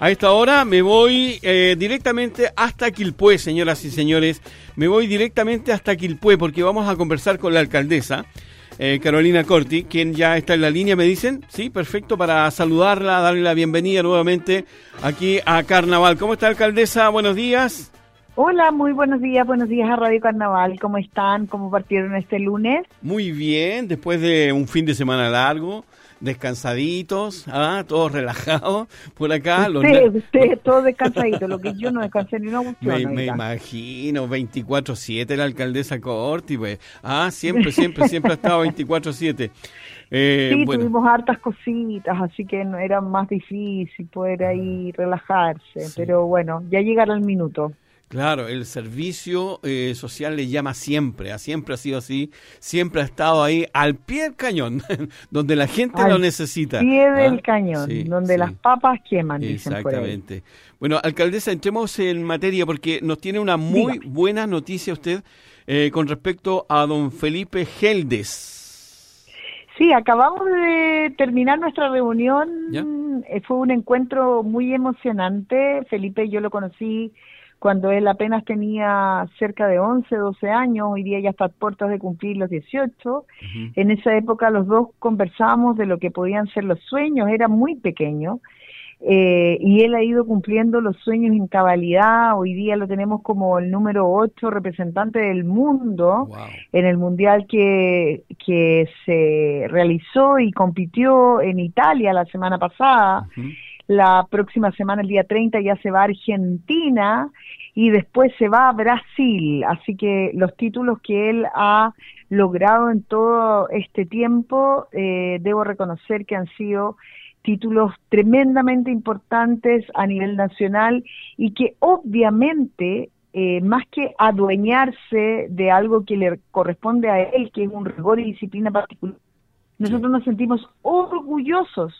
A esta hora me voy eh, directamente hasta Quilpué, señoras y señores. Me voy directamente hasta Quilpué porque vamos a conversar con la alcaldesa. Eh, Carolina Corti, quien ya está en la línea, me dicen. Sí, perfecto, para saludarla, darle la bienvenida nuevamente aquí a Carnaval. ¿Cómo está, alcaldesa? Buenos días. Hola, muy buenos días, buenos días a Radio Carnaval. ¿Cómo están? ¿Cómo partieron este lunes? Muy bien, después de un fin de semana largo, descansaditos, ¿ah? todos relajados por acá. Usted, usted, todo descansadito, lo que yo no descansé ni una Me, me imagino, 24-7 la alcaldesa Corti, pues. Ah, siempre, siempre, siempre ha estado 24-7. Eh, sí, tuvimos hartas cositas, así que no, era más difícil poder ahí relajarse, pero bueno, ya llegará el minuto. Claro, el servicio eh, social le llama siempre, ¿ah? siempre ha sido así, siempre ha estado ahí al pie del cañón, donde la gente lo necesita. Al pie del ¿ah? cañón, donde las papas queman, Exactamente. Bueno, alcaldesa, entremos en materia porque nos tiene una muy buena noticia usted eh, con respecto a don Felipe Geldes. Sí, acabamos de terminar nuestra reunión, eh, fue un encuentro muy emocionante, Felipe yo lo conocí cuando él apenas tenía cerca de 11, 12 años, hoy día ya está a puertas de cumplir los 18. En esa época los dos conversábamos de lo que podían ser los sueños, era muy pequeño. Eh, y él ha ido cumpliendo los sueños en cabalidad. Hoy día lo tenemos como el número 8 representante del mundo en el mundial que, que se realizó y compitió en Italia la semana pasada. La próxima semana, el día 30, ya se va a Argentina y después se va a Brasil. Así que los títulos que él ha logrado en todo este tiempo, eh, debo reconocer que han sido títulos tremendamente importantes a nivel nacional y que obviamente eh, más que adueñarse de algo que le corresponde a él, que es un rigor y disciplina particular, nosotros nos sentimos orgullosos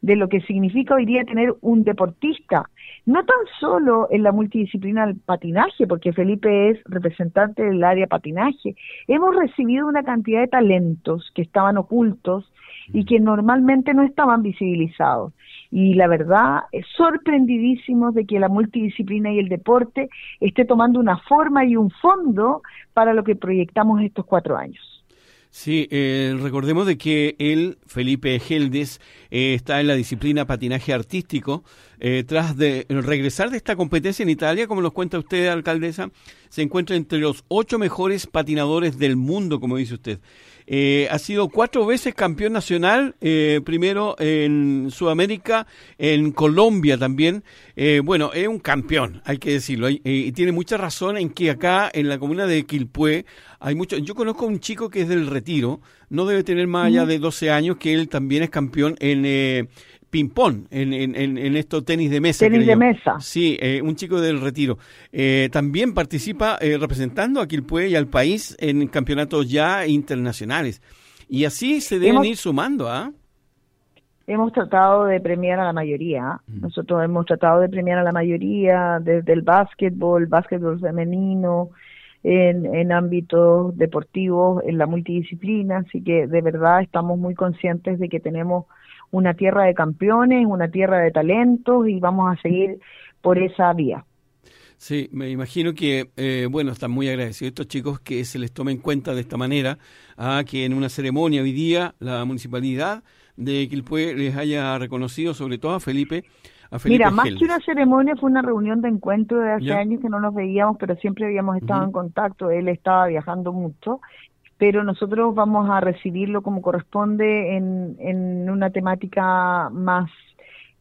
de lo que significa hoy día tener un deportista, no tan solo en la multidisciplina del patinaje, porque Felipe es representante del área patinaje, hemos recibido una cantidad de talentos que estaban ocultos y que normalmente no estaban visibilizados. Y la verdad, es sorprendidísimo de que la multidisciplina y el deporte esté tomando una forma y un fondo para lo que proyectamos estos cuatro años. Sí, eh, recordemos de que él, Felipe Geldes, eh, está en la disciplina patinaje artístico. Eh, tras de regresar de esta competencia en Italia, como nos cuenta usted, alcaldesa, se encuentra entre los ocho mejores patinadores del mundo, como dice usted. Eh, ha sido cuatro veces campeón nacional, eh, primero en Sudamérica, en Colombia también. Eh, bueno, es un campeón, hay que decirlo. Y tiene mucha razón en que acá en la comuna de Quilpué hay mucho. Yo conozco a un chico que es del Retiro, no debe tener más allá de 12 años, que él también es campeón en ping-pong, en, en, en, estos tenis de mesa. Tenis de mesa. Sí, eh, un chico del retiro. Eh, también participa eh, representando a Quilpue y al país en campeonatos ya internacionales. Y así se deben ir sumando, ¿ah? Hemos tratado de premiar a la mayoría. Nosotros hemos tratado de premiar a la mayoría desde el básquetbol, básquetbol femenino, en, en ámbitos deportivos, en la multidisciplina. Así que de verdad estamos muy conscientes de que tenemos una tierra de campeones, una tierra de talentos y vamos a seguir por esa vía. Sí, me imagino que, eh, bueno, están muy agradecidos estos chicos que se les tome en cuenta de esta manera, a que en una ceremonia hoy día la municipalidad de Quilpué les haya reconocido, sobre todo a Felipe, a Felipe Mira, más que una ceremonia fue una reunión de encuentro de hace años que no nos veíamos, pero siempre habíamos estado en contacto. Él estaba viajando mucho pero nosotros vamos a recibirlo como corresponde en, en una temática más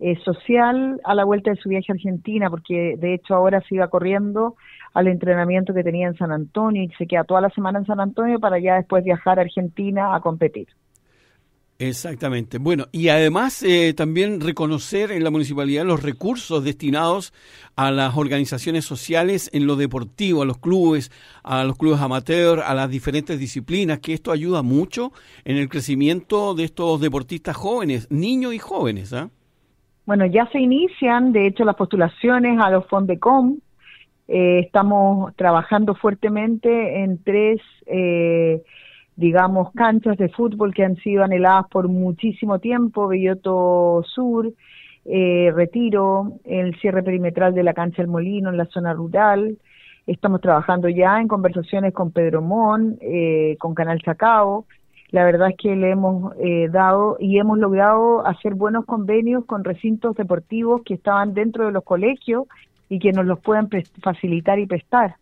eh, social a la vuelta de su viaje a Argentina, porque de hecho ahora se iba corriendo al entrenamiento que tenía en San Antonio y se queda toda la semana en San Antonio para ya después viajar a Argentina a competir. Exactamente. Bueno, y además eh, también reconocer en la municipalidad los recursos destinados a las organizaciones sociales en lo deportivo, a los clubes, a los clubes amateur, a las diferentes disciplinas, que esto ayuda mucho en el crecimiento de estos deportistas jóvenes, niños y jóvenes. ¿ah? Bueno, ya se inician, de hecho, las postulaciones a los Fondecom. Eh, estamos trabajando fuertemente en tres... Digamos, canchas de fútbol que han sido anheladas por muchísimo tiempo, Belloto Sur, eh, retiro, el cierre perimetral de la cancha del Molino en la zona rural. Estamos trabajando ya en conversaciones con Pedro Mon, eh, con Canal Chacao. La verdad es que le hemos eh, dado y hemos logrado hacer buenos convenios con recintos deportivos que estaban dentro de los colegios y que nos los puedan facilitar y prestar.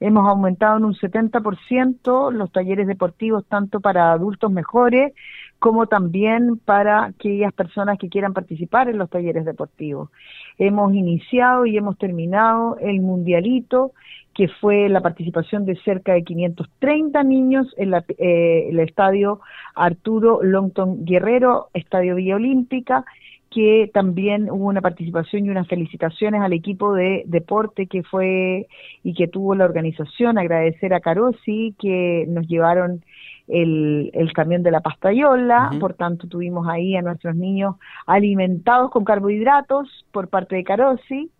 Hemos aumentado en un 70% los talleres deportivos tanto para adultos mejores como también para aquellas personas que quieran participar en los talleres deportivos. Hemos iniciado y hemos terminado el Mundialito, que fue la participación de cerca de 530 niños en eh, el estadio Arturo Longton Guerrero, Estadio Villa Olímpica, que también hubo una participación y unas felicitaciones al equipo de deporte que fue y que tuvo la organización, agradecer a Carosi que nos llevaron el, el camión de la pastayola, por tanto tuvimos ahí a nuestros niños alimentados con carbohidratos por parte de Carosi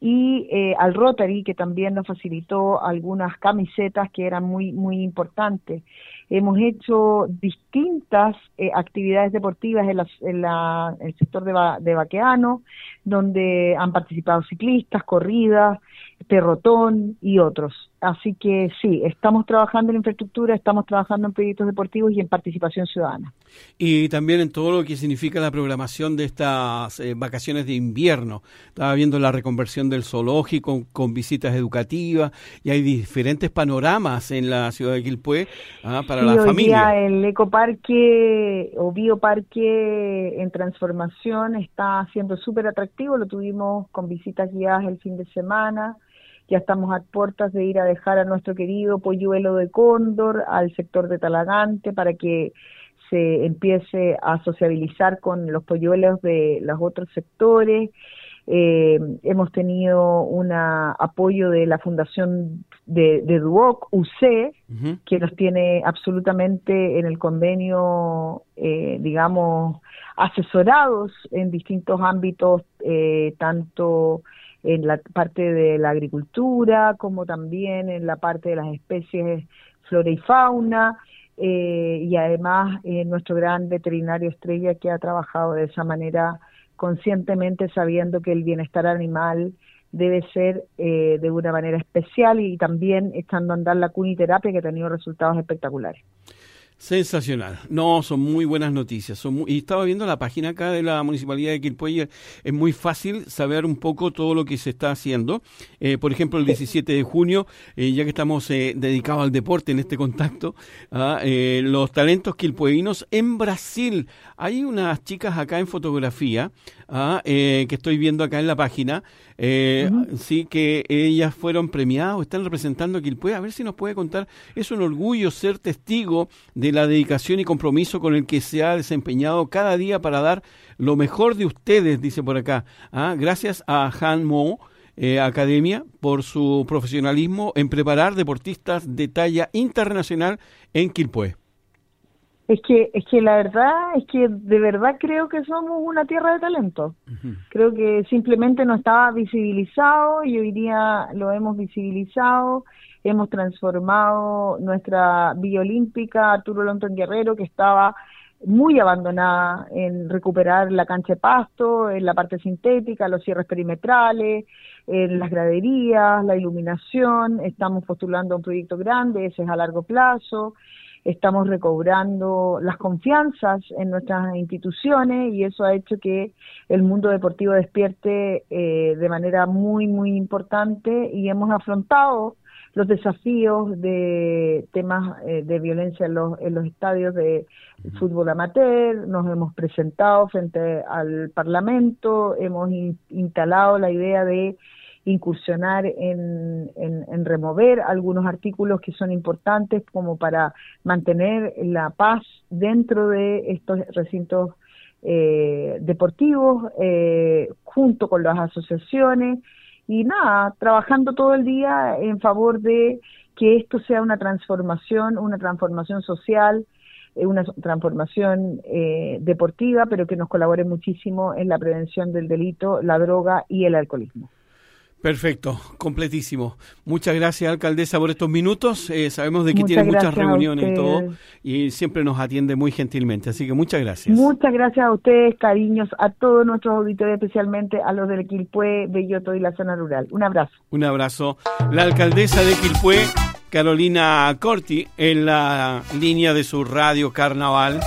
y eh, al Rotary que también nos facilitó algunas camisetas que eran muy muy importantes. Hemos hecho distintas eh, actividades deportivas en, el sector de, de Baqueano, donde han participado ciclistas, corridas, Perrotón y otros. Así que sí, estamos trabajando en infraestructura, estamos trabajando en proyectos deportivos y en participación ciudadana. Y también en todo lo que significa la programación de estas eh, vacaciones de invierno. Estaba viendo la reconversión del zoológico con, visitas educativas y hay diferentes panoramas en la ciudad de Quilpué ah, para la familia. el ecoparque o bioparque en transformación está siendo súper atractivo, lo tuvimos con visitas guiadas el fin de semana ya estamos a puertas de ir a dejar a nuestro querido polluelo de cóndor al sector de Talagante para que se empiece a sociabilizar con los polluelos de los otros sectores. Eh, hemos tenido un apoyo de la Fundación de, Duoc, UC, que nos tiene absolutamente en el convenio, eh, digamos, asesorados en distintos ámbitos, eh, tanto en la parte de la agricultura, como también en la parte de las especies flora y fauna, eh, y además eh, nuestro gran veterinario estrella que ha trabajado de esa manera conscientemente sabiendo que el bienestar animal debe ser eh, de una manera especial y también echando a andar la cuniterapia que ha tenido resultados espectaculares. Sensacional. No, son muy buenas noticias. Son y estaba viendo la página acá de la Municipalidad de Quilpué. Es muy fácil saber un poco todo lo que se está haciendo. Eh, por ejemplo, el 17 de junio, eh, ya que estamos eh, dedicados al deporte en este contacto, ah, los talentos quilpueínos en Brasil. Hay unas chicas acá en fotografía ah, que estoy viendo acá en la página. Sí, que ellas fueron premiadas o están representando a Quilpué. A ver si nos puede contar. Es un orgullo ser testigo de la dedicación y compromiso con el que se ha desempeñado cada día para dar lo mejor de ustedes, dice por acá. ¿ah? Gracias a Han Mo. Eh, Academia por su profesionalismo en preparar deportistas de talla internacional en Quilpué. Es que, es que la verdad es que de verdad creo que somos una tierra de talento. Creo que simplemente no estaba visibilizado y hoy día lo hemos visibilizado hemos transformado nuestra Villa Olímpica, Arturo Lonton Guerrero, que estaba muy abandonada en recuperar la cancha de pasto, en la parte sintética, los cierres perimetrales, en las graderías, la iluminación, estamos postulando un proyecto grande, ese es a largo plazo, estamos recobrando las confianzas en nuestras instituciones y eso ha hecho que el mundo deportivo despierte eh, de manera muy, muy importante y hemos afrontado los desafíos de temas eh, de violencia en los, en los estadios de fútbol amateur, nos hemos presentado frente al Parlamento, hemos instalado la idea de incursionar en, en, remover algunos artículos que son importantes como para mantener la paz dentro de estos recintos eh, deportivos, eh, junto con las asociaciones, y nada, trabajando todo el día en favor de que esto sea una transformación, una transformación social, eh, una transformación eh, deportiva, pero que nos colabore muchísimo en la prevención del delito, la droga y el alcoholismo. Perfecto, completísimo. Muchas gracias, alcaldesa, por estos minutos. Eh, sabemos de que tiene muchas reuniones y todo, y siempre nos atiende muy gentilmente. Así que muchas gracias. Muchas gracias a ustedes, cariños, a todos nuestros auditores, especialmente a los del Quilpué, Belloto y la zona rural. Un abrazo. Un abrazo. La alcaldesa de Quilpué, Carolina Corti, en la línea de su radio Carnaval.